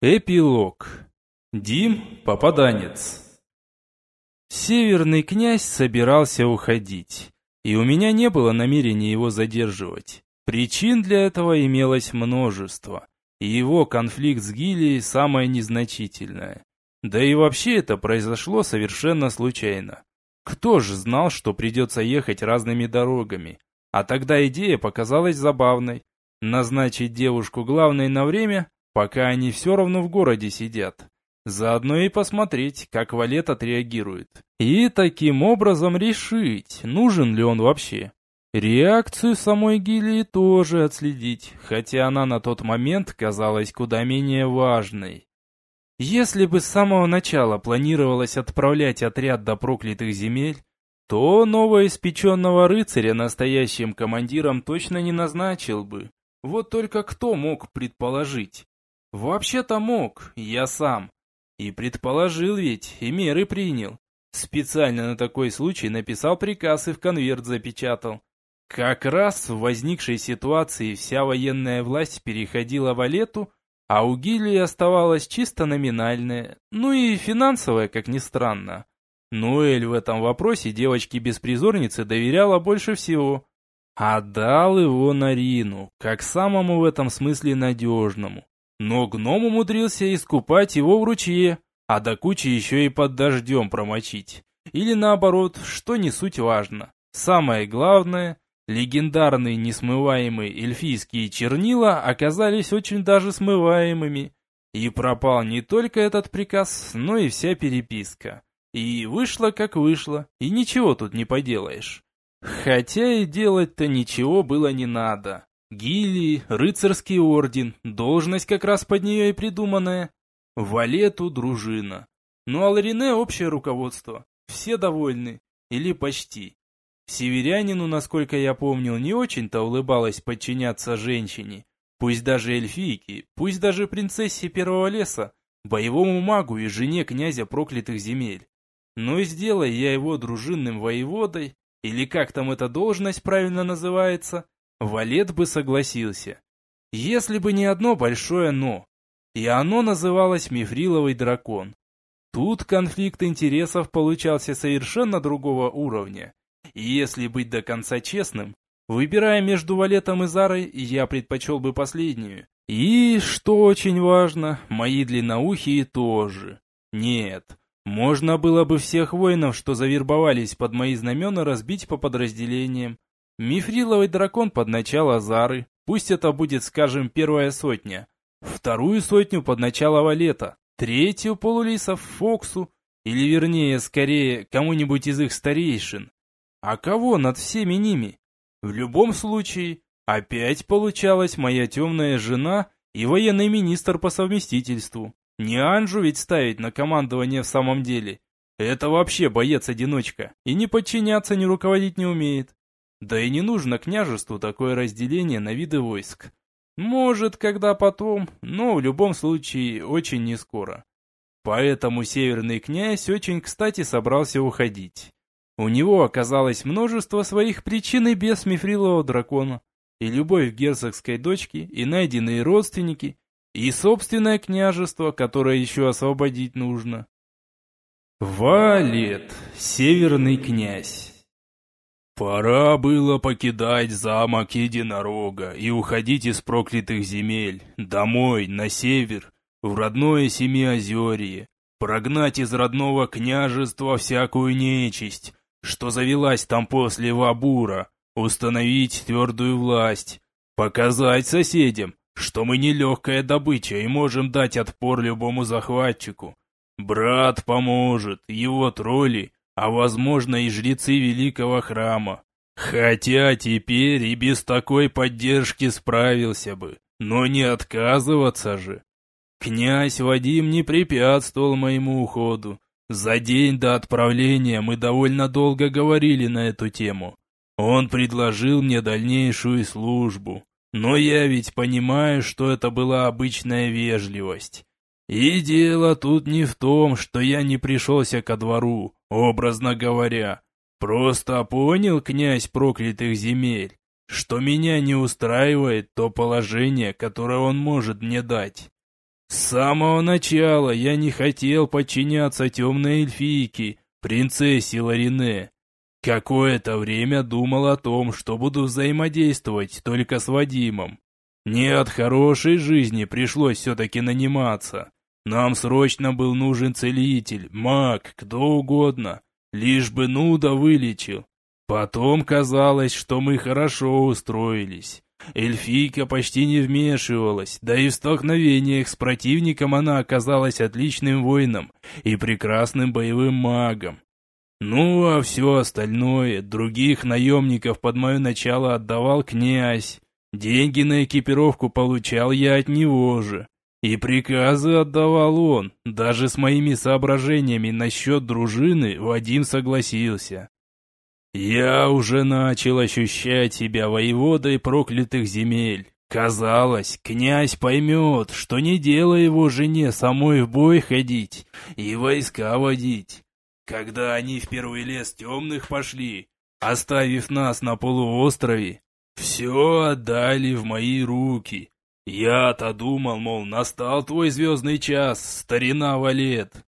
Эпилог. Дим – попаданец. Северный князь собирался уходить, и у меня не было намерения его задерживать. Причин для этого имелось множество, и его конфликт с Гилией самое незначительное. Да и вообще это произошло совершенно случайно. Кто же знал, что придется ехать разными дорогами? А тогда идея показалась забавной. Назначить девушку главной на время – пока они все равно в городе сидят. Заодно и посмотреть, как Валет отреагирует. И таким образом решить, нужен ли он вообще. Реакцию самой Гилии тоже отследить, хотя она на тот момент казалась куда менее важной. Если бы с самого начала планировалось отправлять отряд до проклятых земель, то новоиспеченного рыцаря настоящим командиром точно не назначил бы. Вот только кто мог предположить, Вообще-то мог, я сам. И предположил ведь, и меры принял. Специально на такой случай написал приказ и в конверт запечатал. Как раз в возникшей ситуации вся военная власть переходила в Алету, а у Гилии оставалась чисто номинальная, ну и финансовая, как ни странно. Ноэль в этом вопросе девочке-беспризорнице доверяла больше всего. А дал его Нарину, как самому в этом смысле надежному. Но гном умудрился искупать его в ручье, а до кучи еще и под дождем промочить. Или наоборот, что не суть важно. Самое главное, легендарные несмываемые эльфийские чернила оказались очень даже смываемыми. И пропал не только этот приказ, но и вся переписка. И вышло как вышло, и ничего тут не поделаешь. Хотя и делать-то ничего было не надо. Гилии, рыцарский орден, должность как раз под нее и придуманная. Валету дружина. Ну а Ларине общее руководство. Все довольны. Или почти. Северянину, насколько я помнил, не очень-то улыбалось подчиняться женщине. Пусть даже эльфийке, пусть даже принцессе Первого Леса, боевому магу и жене князя проклятых земель. Но сделай я его дружинным воеводой, или как там эта должность правильно называется, Валет бы согласился. Если бы не одно большое «но». И оно называлось «Мифриловый дракон». Тут конфликт интересов получался совершенно другого уровня. И если быть до конца честным, выбирая между Валетом и Зарой, я предпочел бы последнюю. И, что очень важно, мои длинноухие тоже. Нет, можно было бы всех воинов, что завербовались под мои знамена, разбить по подразделениям, Мифриловый дракон под начало Зары, пусть это будет, скажем, первая сотня. Вторую сотню под начало Валета, третью полулисов Фоксу, или вернее, скорее, кому-нибудь из их старейшин. А кого над всеми ними? В любом случае, опять получалась моя темная жена и военный министр по совместительству. Не Анжу ведь ставить на командование в самом деле. Это вообще боец-одиночка, и не подчиняться, ни руководить не умеет. Да и не нужно княжеству такое разделение на виды войск. Может, когда потом, но в любом случае очень не скоро. Поэтому северный князь очень кстати собрался уходить. У него оказалось множество своих причин и без мифрилового дракона, и любовь герцогской дочки, и найденные родственники, и собственное княжество, которое еще освободить нужно. Валет, северный князь. Пора было покидать замок единорога и уходить из проклятых земель, домой, на север, в родное Семиозерье, прогнать из родного княжества всякую нечисть, что завелась там после Вабура, установить твердую власть, показать соседям, что мы не легкая добыча и можем дать отпор любому захватчику. Брат поможет, его тролли — а возможно и жрецы великого храма. Хотя теперь и без такой поддержки справился бы, но не отказываться же. Князь Вадим не препятствовал моему уходу. За день до отправления мы довольно долго говорили на эту тему. Он предложил мне дальнейшую службу, но я ведь понимаю, что это была обычная вежливость. И дело тут не в том, что я не пришелся ко двору, образно говоря. Просто понял князь проклятых земель, что меня не устраивает то положение, которое он может мне дать. С самого начала я не хотел подчиняться темной эльфийке, принцессе Ларине. Какое-то время думал о том, что буду взаимодействовать только с Вадимом. Не от хорошей жизни пришлось все-таки наниматься. Нам срочно был нужен целитель, маг, кто угодно, лишь бы Нуда вылечил. Потом казалось, что мы хорошо устроились. Эльфийка почти не вмешивалась, да и в столкновениях с противником она оказалась отличным воином и прекрасным боевым магом. Ну, а все остальное, других наемников под мое начало отдавал князь. Деньги на экипировку получал я от него же. И приказы отдавал он, даже с моими соображениями насчет дружины Вадим согласился. Я уже начал ощущать себя воеводой проклятых земель. Казалось, князь поймет, что не дело его жене самой в бой ходить и войска водить. Когда они в первый лес темных пошли, оставив нас на полуострове, все отдали в мои руки. Я-то думал, мол, настал твой звездный час, старина Валет.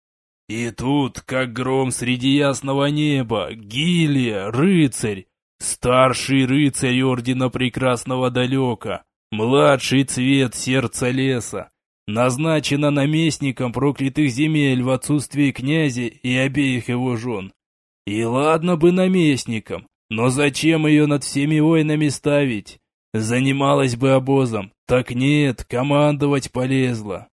И тут, как гром среди ясного неба, Гилия, рыцарь, старший рыцарь Ордена Прекрасного Далека, младший цвет сердца леса, назначена наместником проклятых земель в отсутствии князя и обеих его жен. И ладно бы наместником, но зачем ее над всеми воинами ставить? Занималась бы обозом, так нет, командовать полезла.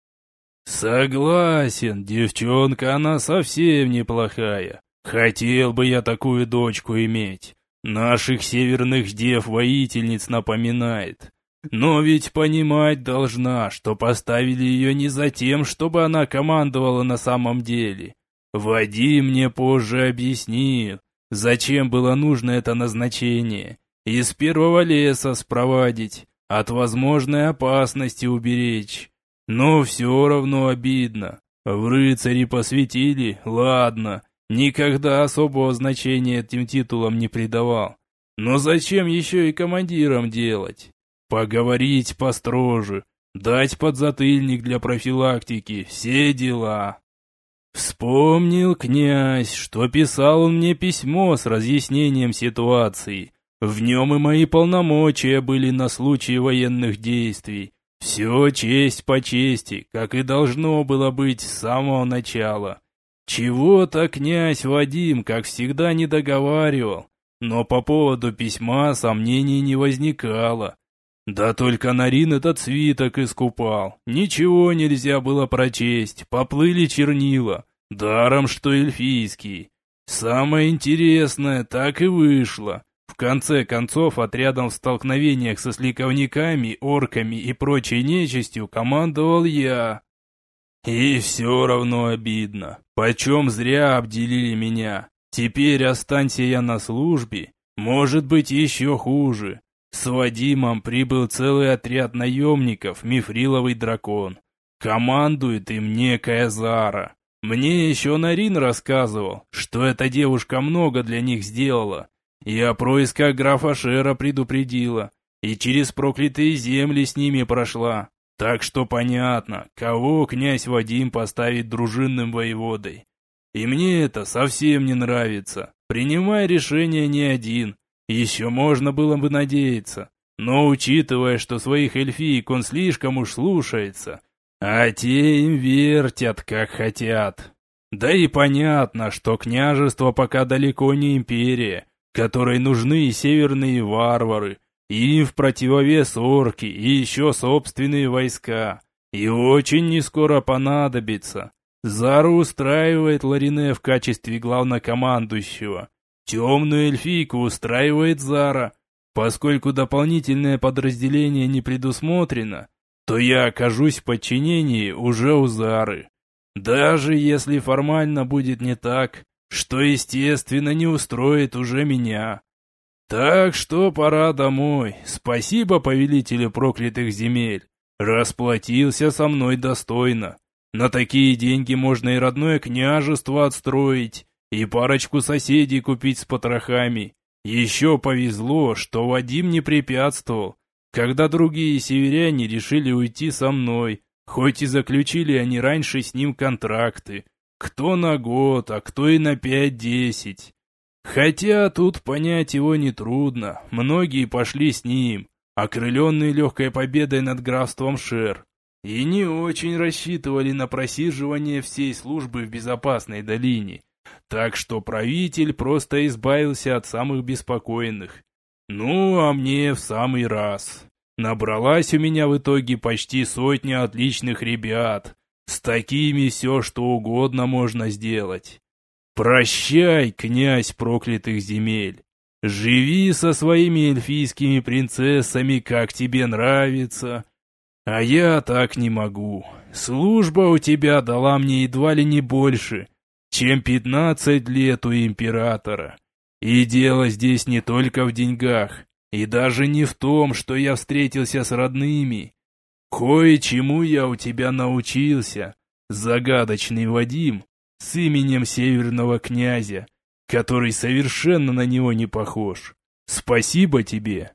Согласен, девчонка она совсем неплохая. Хотел бы я такую дочку иметь. Наших северных дев-воительниц напоминает. Но ведь понимать должна, что поставили ее не за тем, чтобы она командовала на самом деле. Вадим мне позже объяснил, зачем было нужно это назначение. Из первого леса спровадить, от возможной опасности уберечь. Но все равно обидно. В рыцари посвятили, ладно, никогда особого значения этим титулам не придавал. Но зачем еще и командиром делать? Поговорить построже, дать подзатыльник для профилактики, все дела. Вспомнил князь, что писал он мне письмо с разъяснением ситуации. В нем и мои полномочия были на случай военных действий. Все честь по чести, как и должно было быть с самого начала. Чего-то князь Вадим, как всегда, не договаривал, но по поводу письма сомнений не возникало. Да только Нарин этот свиток искупал, ничего нельзя было прочесть, поплыли чернила, даром что эльфийский. Самое интересное так и вышло. Конце концов, отрядом в столкновениях со сликовниками, орками и прочей нечистью командовал я. И все равно обидно. Почем зря обделили меня. Теперь останься я на службе, может быть еще хуже. С Вадимом прибыл целый отряд наемников, мифриловый дракон. Командует им некая Зара. Мне еще Нарин рассказывал, что эта девушка много для них сделала. И о происках графа Шера предупредила, и через проклятые земли с ними прошла. Так что понятно, кого князь Вадим поставит дружинным воеводой. И мне это совсем не нравится. Принимай решение не один. Еще можно было бы надеяться. Но учитывая, что своих эльфиек он слишком уж слушается, а те им вертят, как хотят. Да и понятно, что княжество пока далеко не империя, которой нужны и северные варвары, и в противовес орки, и еще собственные войска. И очень не скоро понадобится. Зару устраивает Ларине в качестве главнокомандующего. Темную эльфийку устраивает Зара. Поскольку дополнительное подразделение не предусмотрено, то я окажусь в подчинении уже у Зары. Даже если формально будет не так, что, естественно, не устроит уже меня. Так что пора домой. Спасибо, повелителю проклятых земель. Расплатился со мной достойно. На такие деньги можно и родное княжество отстроить, и парочку соседей купить с потрохами. Еще повезло, что Вадим не препятствовал, когда другие северяне решили уйти со мной, Хоть и заключили они раньше с ним контракты, кто на год, а кто и на пять-десять. Хотя тут понять его нетрудно, многие пошли с ним, окрыленные легкой победой над графством Шер, и не очень рассчитывали на просиживание всей службы в безопасной долине. Так что правитель просто избавился от самых беспокойных. Ну, а мне в самый раз. Набралась у меня в итоге почти сотня отличных ребят. С такими все что угодно можно сделать. Прощай, князь проклятых земель. Живи со своими эльфийскими принцессами, как тебе нравится. А я так не могу. Служба у тебя дала мне едва ли не больше, чем пятнадцать лет у императора. И дело здесь не только в деньгах, и даже не в том, что я встретился с родными. Кое-чему я у тебя научился, загадочный Вадим, с именем северного князя, который совершенно на него не похож. Спасибо тебе.